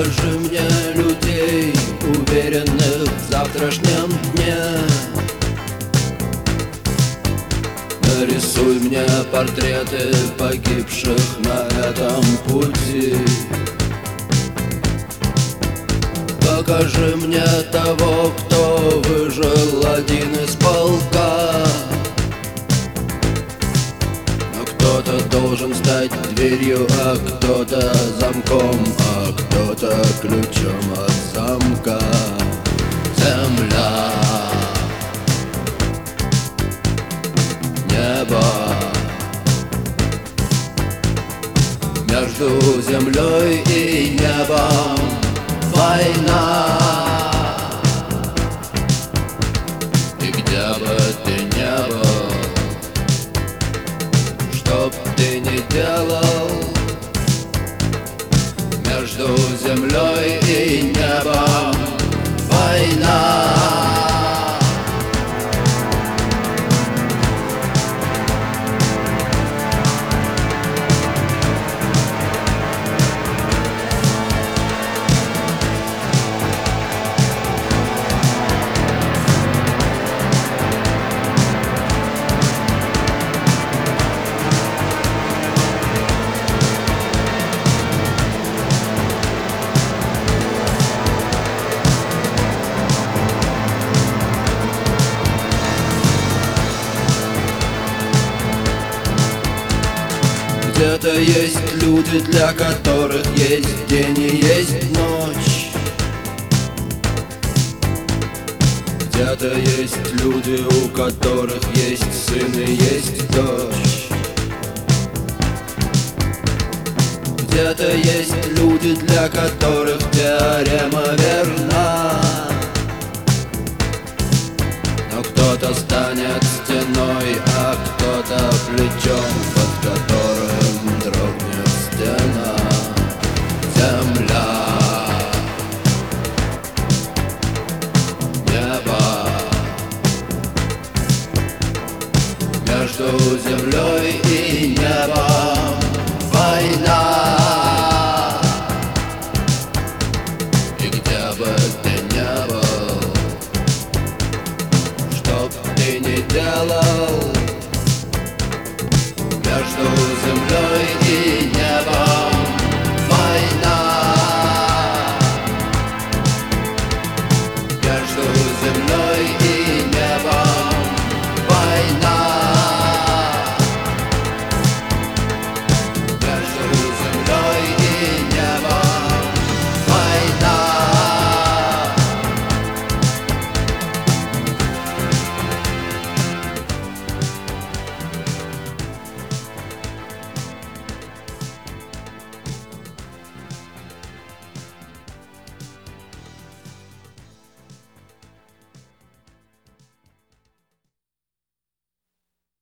Покажи мне людей, уверенных в завтрашнем дне. Нарисуй мне портреты погибших на этом пути. Покажи мне того, кто выжил один из должен стать дверью, а кто-то замком А кто-то ключом от замка. Земля. Небо. Между землей и небом война ты ни делал Между землей и небом война Где-то есть люди, для которых есть день и есть ночь. Где-то есть люди, у которых есть сын и есть дочь. Где-то есть люди, для которых теорема верна. Но кто-то станет стеной, а кто-то плечом, под которым между землей и небом война. И где бы ты ни был, чтоб ты не делал,